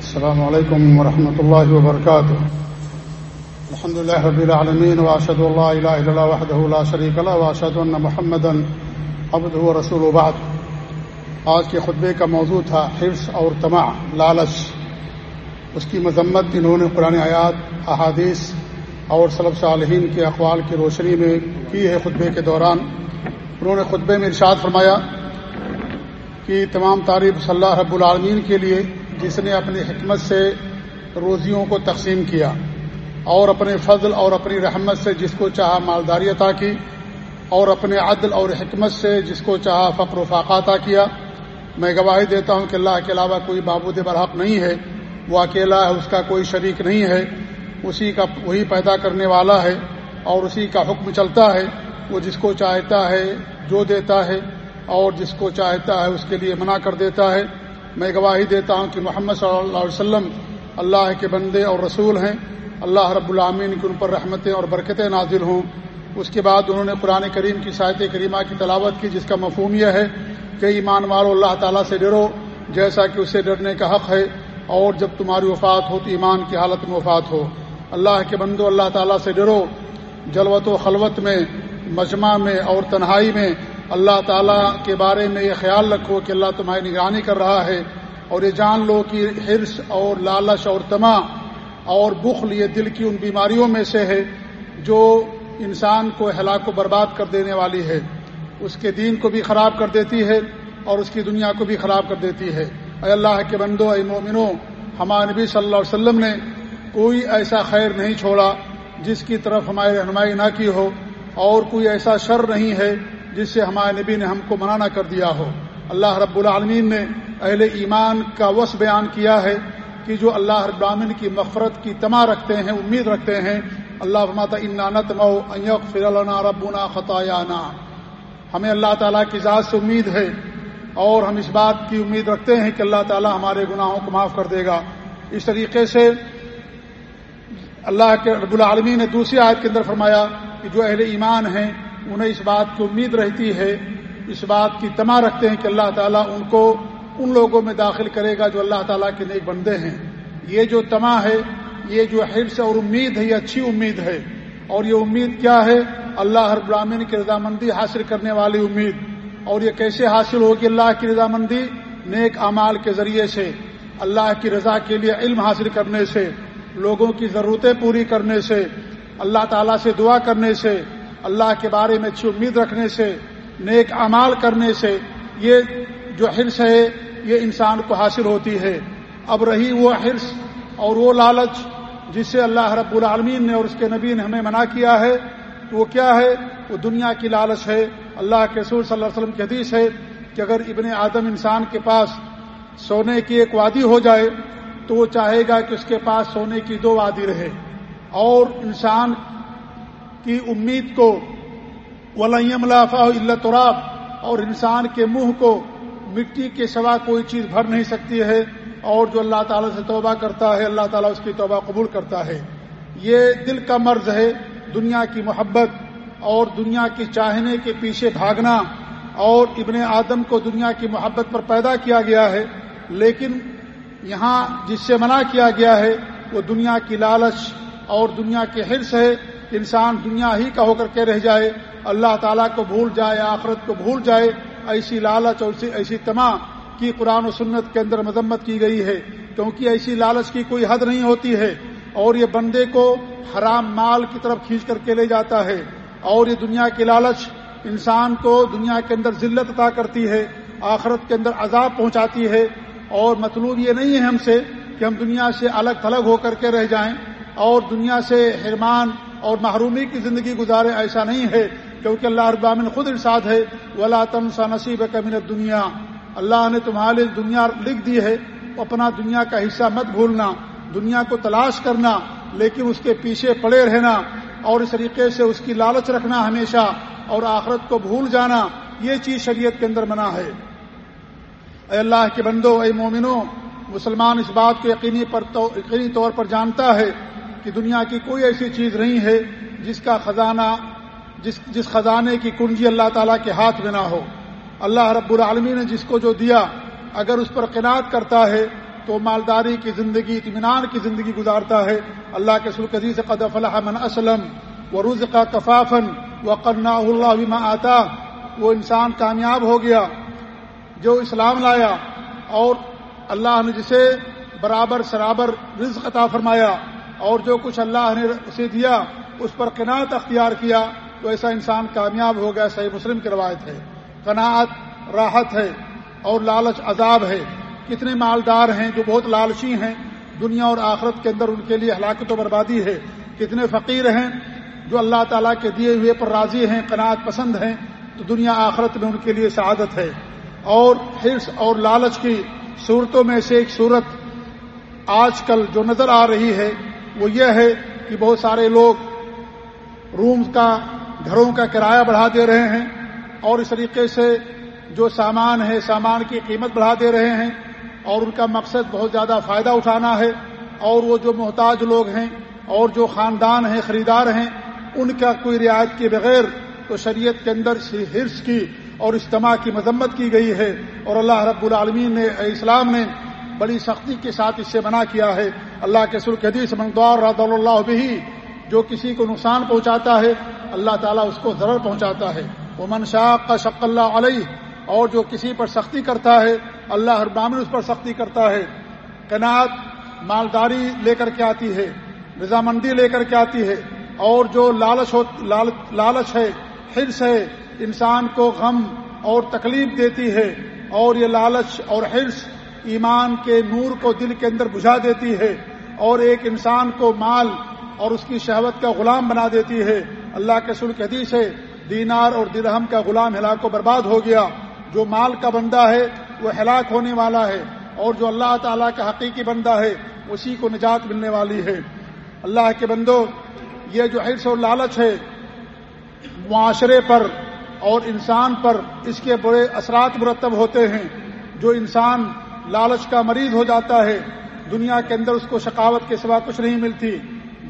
السلام عليكم ورحمة الله وبركاته. الحمد لله رب العالمين، وأشهد الله إله إلا الله وحده لا شريك له، وأشهد أن محمدا عبده ورسوله. بعد آج کے خطبے کا موضوع تھا حفظ اور تمع لالچ. اس کی مذمت انہوں نے قرآن آیات، احادیث اور صلب صالحین کے اقوال کی روشنی میں کی ہے خطبے کے دوران. انہوں نے خطبے میں ارشاد فرمایا کہ تمام تعریف صلی اللہ رب العالمین کے لیے جس نے اپنی حکمت سے روزیوں کو تقسیم کیا اور اپنے فضل اور اپنی رحمت سے جس کو چاہا مالداری عطا کی اور اپنے عدل اور حکمت سے جس کو چاہا فقر و فاقہ عطا کیا، میں گواہی دیتا ہوں کہ اللہ کے علاوہ کوئی معبود برحق نہیں ہے، وہ اکیلا ہے، اس کا کوئی شریک نہیں ہے، اسی کا وہی پیدا کرنے والا ہے اور اسی کا حکم چلتا ہے، وہ جس کو چاہتا ہے جو دیتا ہے اور جس کو چاہتا ہے اس کے لیے منع کر دیتا ہے۔ میں گواہی دیتا ہوں کہ محمد صلی اللہ علیہ وسلم اللہ کے بندے اور رسول ہیں۔ اللہ رب العامین کی ان پر رحمتیں اور برکتیں نازل ہوں۔ اس کے بعد انہوں نے قرآن کریم کی ساحت کریمہ کی تلاوت کی، جس کا مفہوم یہ ہے کہ ایمان والو اللہ تعالیٰ سے ڈرو، جیسا کہ اسے ڈرنے کا حق ہے۔ اور جب تمہاری وفات ہو تو ایمان کی حالت میں وفات ہو۔ اللہ کے بندو اللہ تعالیٰ سے ڈرو۔ جلوت و خلوت میں، مجمع میں اور تنہائی میں اللہ تعالیٰ کے بارے میں یہ خیال رکھو کہ اللہ تمہاری نگرانی کر رہا ہے اور یہ جان لو کہ حرص اور لالچ اور تما اور بخل یہ دل کی ان بیماریوں میں سے ہے جو انسان کو ہلاک و برباد کر دینے والی ہے۔ اس کے دین کو بھی خراب کر دیتی ہے اور اس کی دنیا کو بھی خراب کر دیتی ہے۔ اے اللہ کے بندو، اے مومنو، ہمارے نبی صلی اللہ علیہ وسلم نے کوئی ایسا خیر نہیں چھوڑا جس کی طرف ہماری رہنمائی نہ کی ہو اور کوئی ایسا شر نہیں ہے جس سے ہمارے نبی نے ہم کو منع نہ کر دیا ہو۔ اللہ رب العالمین نے اہل ایمان کا وس بیان کیا ہے کہ جو اللہ رب العالمین کی مفرت کی تما رکھتے ہیں، امید رکھتے ہیں، اللہ فرماتا انانت مئو فر اللہ ربنا خطایانہ ہمیں اللہ تعالیٰ کی ذات سے امید ہے اور ہم اس بات کی امید رکھتے ہیں کہ اللہ تعالیٰ ہمارے گناہوں کو معاف کر دے گا۔ اس طریقے سے اللہ کے رب العالمین نے دوسری آیت کے اندر فرمایا کہ جو اہل ایمان ہیں انہیں اس بات کی امید رہتی ہے، اس بات کی تما رکھتے ہیں کہ اللہ تعالیٰ ان کو ان لوگوں میں داخل کرے گا جو اللہ تعالیٰ کے نیک بندے ہیں۔ یہ جو تما ہے، یہ جو حرص اور امید ہے، یہ اچھی امید ہے۔ اور یہ امید کیا ہے؟ اللہ ہر براہین کی رضامندی حاصل کرنے والی امید۔ اور یہ کیسے حاصل ہوگی اللہ کی رضامندی؟ نیک اعمال کے ذریعے سے۔ اللہ کی رضا کے لیے علم حاصل کرنے سے، لوگوں کی ضرورتیں پوری کرنے سے، اللہ تعالیٰ سے دعا کرنے سے۔ اللہ کے بارے میں اچھی امید رکھنے سے، نیک اعمال کرنے سے یہ جو حرص ہے، یہ انسان کو حاصل ہوتی ہے۔ اب رہی وہ حرص اور وہ لالچ جس سے اللہ رب العالمین نے اور اس کے نبی نے ہمیں منع کیا ہے۔ تو وہ کیا ہے؟ وہ دنیا کی لالچ ہے۔ اللہ کے سور صلی اللہ علیہ وسلم کی حدیث ہے کہ اگر ابن آدم انسان کے پاس سونے کی ایک وادی ہو جائے، تو وہ چاہے گا کہ اس کے پاس سونے کی دو وادی رہے۔ اور انسان کی امید کو ولیم لافا اللہ تراب، اور انسان کے منہ کو مٹی کے سوا کوئی چیز بھر نہیں سکتی ہے، اور جو اللہ تعالیٰ سے توبہ کرتا ہے، اللہ تعالیٰ اس کی توبہ قبول کرتا ہے۔ یہ دل کا مرض ہے دنیا کی محبت اور دنیا کی چاہنے کے پیچھے بھاگنا، اور ابن آدم کو دنیا کی محبت پر پیدا کیا گیا ہے۔ لیکن یہاں جس سے منع کیا گیا ہے، وہ دنیا کی لالچ اور دنیا کے حرص ہے۔ انسان دنیا ہی کا ہو کر کے رہ جائے، اللہ تعالیٰ کو بھول جائے، آخرت کو بھول جائے، ایسی لالچ اور ایسی تما کی قرآن و سنت کے اندر مذمت کی گئی ہے۔ کیونکہ ایسی لالچ کی کوئی حد نہیں ہوتی ہے۔ اور یہ بندے کو حرام مال کی طرف کھینچ کر کے لے جاتا ہے۔ اور یہ دنیا کی لالچ انسان کو دنیا کے اندر ذلت عطا کرتی ہے، آخرت کے اندر عذاب پہنچاتی ہے۔ اور مطلوب یہ نہیں ہے ہم سے کہ ہم دنیا سے الگ تھلگ ہو کر کے رہ جائیں۔ اور دنیا سے حرمان اور محرومی کی زندگی گزارے ایسا نہیں ہے کیونکہ اللہ ابامن خود ارشاد ہے، ولا تم سا نصیب کمن دنیا اللہ نے تمہارے دنیا لکھ دی ہے، اپنا دنیا کا حصہ مت بھولنا، دنیا کو تلاش کرنا، لیکن اس کے پیچھے پڑے رہنا اور اس طریقے سے اس کی لالچ رکھنا ہمیشہ اور آخرت کو بھول جانا، یہ چیز شریعت کے اندر منع ہے۔ اے اللہ کے بندو، اے مومنو، مسلمان اس بات کو یقینی پر یقینی طور پر جانتا ہے کہ دنیا کی کوئی ایسی چیز نہیں ہے جس کا خزانہ، جس جس خزانے کی کنجی اللہ تعالیٰ کے ہاتھ میں نہ ہو۔ اللہ رب العالمین نے جس کو جو دیا، اگر اس پر قناعت کرتا ہے تو مالداری کی زندگی، اطمینان کی زندگی گزارتا ہے۔ اللہ کے سلقدی سے قد فلاح من اسلم و روز کا کفافن و قرنا اللہ بما آتا وہ انسان کامیاب ہو گیا، جو اسلام لایا اور اللہ نے جسے برابر، سرابر رزق عطا فرمایا۔ اور جو کچھ اللہ نے اسے دیا، اس پر قناعت اختیار کیا، تو ایسا انسان کامیاب ہو گیا، صحیح مسلم کی روایت ہے۔ قناعت راحت ہے اور لالچ عذاب ہے۔ کتنے مالدار ہیں جو بہت لالچی ہیں، دنیا اور آخرت کے اندر ان کے لیے ہلاکت و بربادی ہے۔ کتنے فقیر ہیں جو اللہ تعالیٰ کے دیے ہوئے پر راضی ہیں، قناعت پسند ہیں، تو دنیا آخرت میں ان کے لیے سعادت ہے۔ اور حرص اور لالچ کی صورتوں میں سے ایک صورت آج کل جو نظر آ رہی ہے وہ یہ ہے کہ بہت سارے لوگ روم کا، گھروں کا کرایہ بڑھا دے رہے ہیں اور اس طریقے سے جو سامان ہے، سامان کی قیمت بڑھا دے رہے ہیں اور ان کا مقصد بہت زیادہ فائدہ اٹھانا ہے اور وہ جو محتاج لوگ ہیں اور جو خاندان ہیں، خریدار ہیں، ان کا کوئی رعایت کے بغیر تو شریعت کے اندر حرص کی اور اجتماع کی مذمت کی گئی ہے اور اللہ رب العالمین نے اسلام نے بڑی سختی کے ساتھ اس سے منع کیا ہے۔ اللہ کے سر حدیث منگوار رض اللہ بھی جو کسی کو نقصان پہنچاتا ہے، اللہ تعالیٰ اس کو ضرر پہنچاتا ہے۔ وہ منشاق کا شق اللہ علیہ، اور جو کسی پر سختی کرتا ہے، اللہ ہر بامن اس پر سختی کرتا ہے۔ کنات مالداری لے کر کے آتی ہے، رضامندی لے کر کے آتی ہے، اور جو لالچ ہو لالچ ہے، حرص ہے، انسان کو غم اور تکلیف دیتی ہے، اور یہ لالچ اور حرص ایمان کے نور کو دل کے اندر بجھا دیتی ہے اور ایک انسان کو مال اور اس کی شہوت کا غلام بنا دیتی ہے۔ اللہ کے سل کے حدیث ہے، دینار اور درہم کا غلام ہلاک و برباد ہو گیا۔ جو مال کا بندہ ہے، وہ ہلاک ہونے والا ہے۔ اور جو اللہ تعالیٰ کا حقیقی بندہ ہے، اسی کو نجات ملنے والی ہے۔ اللہ کے بندو، یہ جو حرص اور لالچ ہے، معاشرے پر اور انسان پر اس کے بڑے اثرات مرتب ہوتے ہیں۔ جو انسان لالچ کا مریض ہو جاتا ہے، دنیا کے اندر اس کو شکاوت کے سوا کچھ نہیں ملتی۔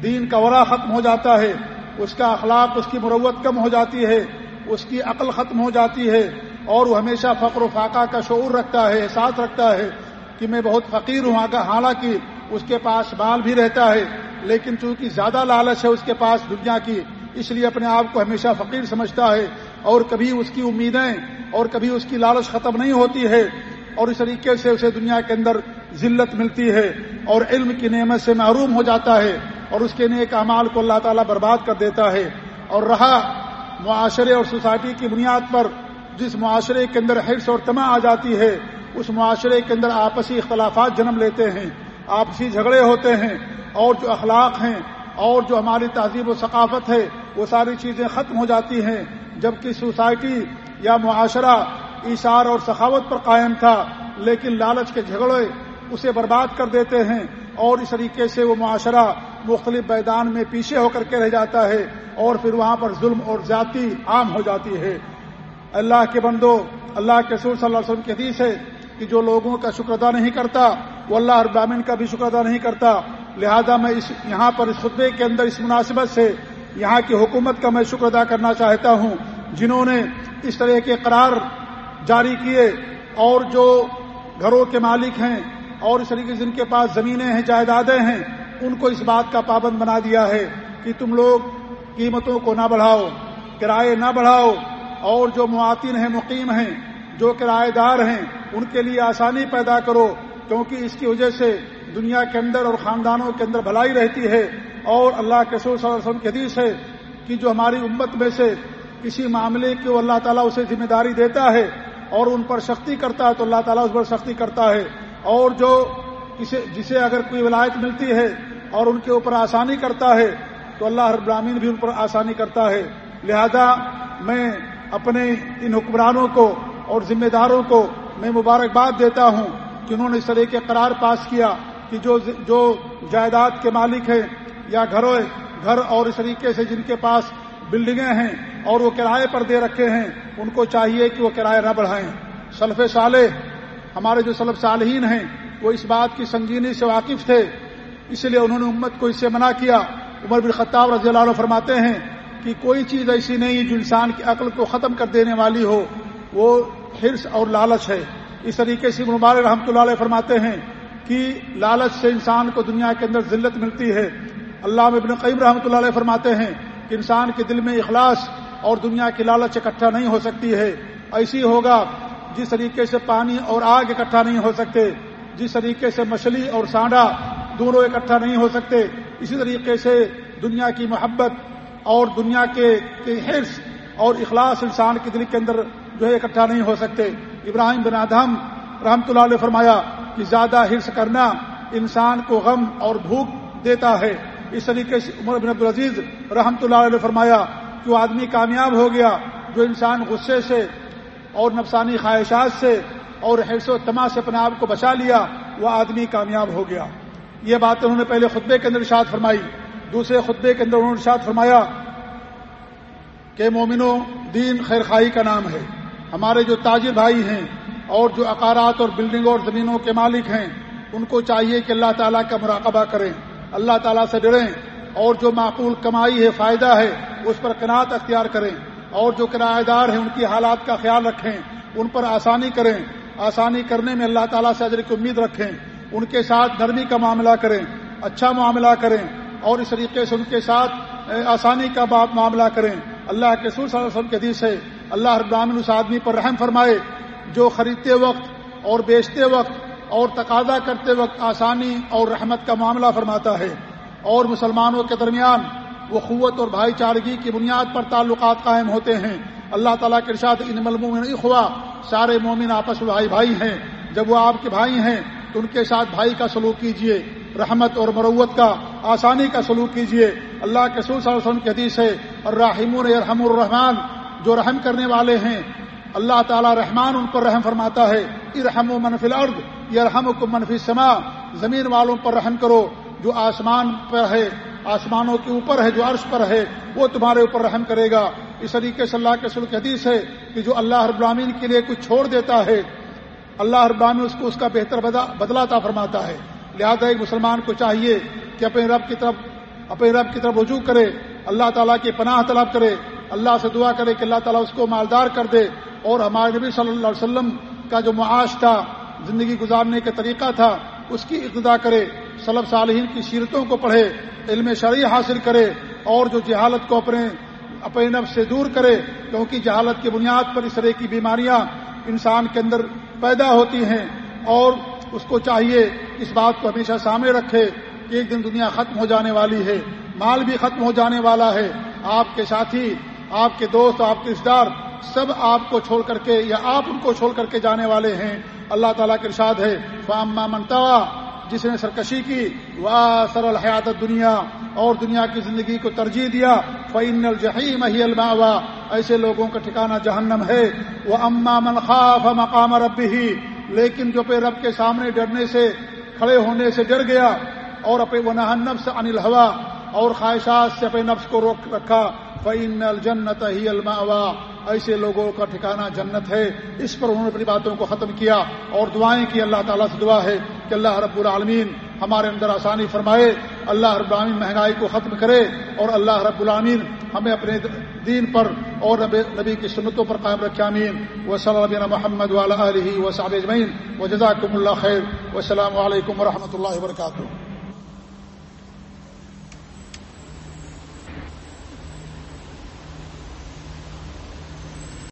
دین کا ورا ختم ہو جاتا ہے، اس کا اخلاق اس کی مروت کم ہو جاتی ہے، اس کی عقل ختم ہو جاتی ہے، اور وہ ہمیشہ فقر و فاقہ کا شعور رکھتا ہے، احساس رکھتا ہے کہ میں بہت فقیر ہوں۔ حالانکہ اس کے پاس مال بھی رہتا ہے، لیکن چونکہ زیادہ لالچ ہے اس کے پاس دنیا کی، اس لیے اپنے آپ کو ہمیشہ فقیر سمجھتا ہے۔ اور کبھی اس کی امیدیں اور کبھی اس کی لالچ ختم نہیں ہوتی ہے۔ اور اس طریقے سے اسے دنیا کے اندر ذلت ملتی ہے اور علم کی نعمت سے محروم ہو جاتا ہے اور اس کے نیک اعمال کو اللہ تعالیٰ برباد کر دیتا ہے اور رہا معاشرے اور سوسائٹی کی بنیاد پر جس معاشرے کے اندر حرص اور تما آ جاتی ہے، اس معاشرے کے اندر آپسی اختلافات جنم لیتے ہیں، آپسی جھگڑے ہوتے ہیں، اور جو اخلاق ہیں، اور جو ہماری تہذیب و ثقافت ہے، وہ ساری چیزیں ختم ہو جاتی ہیں، جبکہ سوسائٹی یا معاشرہ اشار اور سخاوت پر قائم تھا، لیکن لالچ کے جھگڑے اسے برباد کر دیتے ہیں اور اس طریقے سے وہ معاشرہ مختلف میدان میں پیچھے ہو کر کے رہ جاتا ہے اور پھر وہاں پر ظلم اور زیادتی عام ہو جاتی ہے۔ اللہ کے بندو، اللہ کے سور صلی اللہ علیہ وسلم کی حدیث ہے کہ جو لوگوں کا شکر ادا نہیں کرتا، وہ اللہ ابامن کا بھی شکر ادا نہیں کرتا۔ لہذا میں اس، یہاں پر اس خطبے کے اندر اس مناسبت سے یہاں کی حکومت کا میں شکر ادا کرنا چاہتا ہوں، جنہوں نے اس طرح کے قرار جاری کیے اور جو گھروں کے مالک ہیں اور اس طریقے سے جن کے پاس زمینیں ہیں، جائیدادیں ہیں، ان کو اس بات کا پابند بنا دیا ہے کہ تم لوگ قیمتوں کو نہ بڑھاؤ، کرائے نہ بڑھاؤ اور جو معاطن ہیں، مقیم ہیں، جو کرایہ دار ہیں، ان کے لیے آسانی پیدا کرو کیونکہ اس کی وجہ سے دنیا کے اندر اور خاندانوں کے اندر بھلائی رہتی ہے اور اللہ کے سور صلی اللہ علیہ وسلم کی حدیث ہے کہ جو ہماری امت میں سے کسی معاملے کی اللہ تعالیٰ اسے ذمہ داری دیتا ہے اور ان پر سختی کرتا ہے تو اللہ تعالیٰ اس پر سختی کرتا ہے اور جو جسے اگر کوئی ولایت ملتی ہے اور ان کے اوپر آسانی کرتا ہے تو اللہ ہر برامین بھی ان پر آسانی کرتا ہے۔ لہذا میں اپنے ان حکمرانوں کو اور ذمہ داروں کو میں مبارکباد دیتا ہوں کہ انہوں نے اس طرح کے قرار پاس کیا کہ جو جو جائیداد کے مالک ہیں یا گھروں گھر اور اس طریقے سے جن کے پاس بلڈنگیں ہیں اور وہ کرائے پر دے رکھے ہیں، ان کو چاہیے کہ وہ کرایہ نہ بڑھائیں۔ سلف صالح، ہمارے جو سلف صالحین ہیں، وہ اس بات کی سنگینی سے واقف تھے۔ اس لیے انہوں نے امت کو اس سے منع کیا۔ عمر بن خطاب رضی اللہ عنہ فرماتے ہیں کہ کوئی چیز ایسی نہیں جو انسان کی عقل کو ختم کر دینے والی ہو، وہ حرص اور لالچ ہے۔ اس طریقے سے مبارک رحمۃ اللہ علیہ فرماتے ہیں کی لالچ سے انسان کو دنیا کے اندر ذلت ملتی ہے۔ اللہ ابن قیم رحمۃ اللہ علیہ فرماتے ہیں کہ انسان کے دل میں اخلاص اور دنیا کی لالچ اکٹھا نہیں ہو سکتی ہے۔ ایسی ہوگا جس طریقے سے پانی اور آگ اکٹھا نہیں ہو سکتے، جس طریقے سے مچھلی اور سانڈا دونوں اکٹھا نہیں ہو سکتے، اسی طریقے سے دنیا کی محبت اور دنیا کے حرص اور اخلاص انسان کے دل کے اندر جو ہے اکٹھا نہیں ہو سکتے۔ ابراہیم بن ادہم رحمۃ اللہ علیہ فرمایا کہ زیادہ حرص کرنا انسان کو غم اور بھوک دیتا ہے۔ اس طریقے سے عمر بن عبدالعزیز رحمۃ اللہ علیہ فرمایا کہ وہ آدمی کامیاب ہو گیا، جو انسان غصے سے اور نفسانی خواہشات سے اور حرص و تما سے اپنے آپ کو بچا لیا، وہ آدمی کامیاب ہو گیا۔ یہ بات انہوں نے پہلے خطبے کے اندر ارشاد فرمائی۔ دوسرے خطبے کے اندر انہوں نے ارشاد فرمایا کہ مومنو دین خیر خائی کا نام ہے۔ ہمارے جو تاجر بھائی ہیں اور جو اقارات اور بلڈنگوں اور زمینوں کے مالک ہیں، ان کو چاہیے کہ اللہ تعالیٰ کا مراقبہ کریں۔ اللہ تعالیٰ سے ڈریں اور جو معقول کمائی ہے، فائدہ ہے اس پر کنات اختیار کریں اور جو کرایہ دار ہیں ان کی حالات کا خیال رکھیں، ان پر آسانی کریں۔ آسانی کرنے میں اللہ تعالیٰ سے اجر کی امید رکھیں۔ ان کے ساتھ نرمی کا معاملہ کریں اچھا معاملہ کریں اور اس طریقے سے ان کے ساتھ آسانی کا معاملہ کریں۔ اللہ کے سور صلی اللہ علیہ وسلم کے حدیث ہے، اللہ ابراہین اس آدمی پر رحم فرمائے، جو خریدتے وقت اور بیچتے وقت اور تقاضا کرتے وقت آسانی اور رحمت کا معاملہ فرماتا ہے۔ اور مسلمانوں کے درمیان وہ قوت اور بھائی چارگی کی بنیاد پر تعلقات قائم ہوتے ہیں۔ اللہ تعالیٰ کے ارشاد ان ملموں میں نہیں سارے مومن آپس میں بھائی بھائی ہیں۔ جب وہ آپ کے بھائی ہیں تو ان کے ساتھ بھائی کا سلوک کیجیے رحمت اور مروت کا، آسانی کا سلوک کیجیے اللہ کے صلی اللہ علیہ وسلم کی حدیث ہے اور راہم الرحم الرحمان جو رحم کرنے والے ہیں۔ اللہ تعالیٰ رحمان ان پر رحم فرماتا ہے ارحم و منفی الارض یہ رحم کو منفی سما زمین والوں پر رحم کرو، جو آسمان پر ہے۔ آسمانوں کے اوپر ہے جو عرش پر ہے، وہ تمہارے اوپر رحم کرے گا۔ اس طریقے سے اللہ کے سلک حدیث ہے کہ جو اللہ رب العالمین کے لیے کچھ چھوڑ دیتا ہے، اللہ رب العالمین اس کو اس کا بہتر بدلاتا فرماتا ہے۔ لہذا ایک مسلمان کو چاہیے کہ اپنے رب کی طرف اپنے رب کی طرف رجوع کرے، اللہ تعالیٰ کی پناہ طلب کرے، اللہ سے دعا کرے کہ اللہ تعالیٰ اس کو مالدار کر دے۔ اور ہمارے نبی صلی اللہ علیہ وسلم کا جو معاش تھا، زندگی گزارنے کا طریقہ تھا، اس کی ابتدا کرے صلب صالحین کی سیرتوں کو پڑھے۔ علم شرعی حاصل کرے اور جو جہالت کو اپنے اپنے نفس سے دور کرے، کیونکہ جہالت کی بنیاد پر اس طرح کی بیماریاں انسان کے اندر پیدا ہوتی ہیں اور اس کو چاہیے اس بات کو ہمیشہ سامنے رکھے کہ ایک دن دنیا ختم ہو جانے والی ہے، مال بھی ختم ہو جانے والا ہے۔ آپ کے ساتھی، آپ کے دوست، آپ کے رشتے دار سب آپ کو چھوڑ کر کے یا آپ ان کو چھوڑ کر کے جانے والے ہیں۔ اللہ تعالیٰ کے ارشاد ہے فاما منتوا جس نے سرکشی کی وہ سر الحیات دنیا اور دنیا کی زندگی کو ترجیح دیا فعین الجہی مہی الما ایسے لوگوں کا ٹھکانہ جہنم ہے۔ وہ اما من خاف مقام رب ہی لیکن جو پہ رب کے سامنے ڈرنے سے، کھڑے ہونے سے ڈر گیا، اور اپنے وہ نفس انل ہوا اور خواہشات سے اپنے نفس کو روک رکھا فعین الجنت ہی الما ایسے لوگوں کا ٹھکانہ جنت ہے۔ اس پر انہوں نے اپنی باتوں کو ختم کیا، اور دعائیں کی، اللہ تعالیٰ سے دعا ہے۔ کہ اللہ رب العالمین ہمارے اندر آسانی فرمائے، اللہ رب العالمین مہنگائی کو ختم کرے اور اللہ رب العالمین ہمیں اپنے دین پر اور نبی کی سنتوں پر قائم رکھے امین و صلی محمد علیہ و صاب اجمین و جزاکم اللہ خیر۔ و السلام علیکم و رحمۃ اللہ وبرکاتہ۔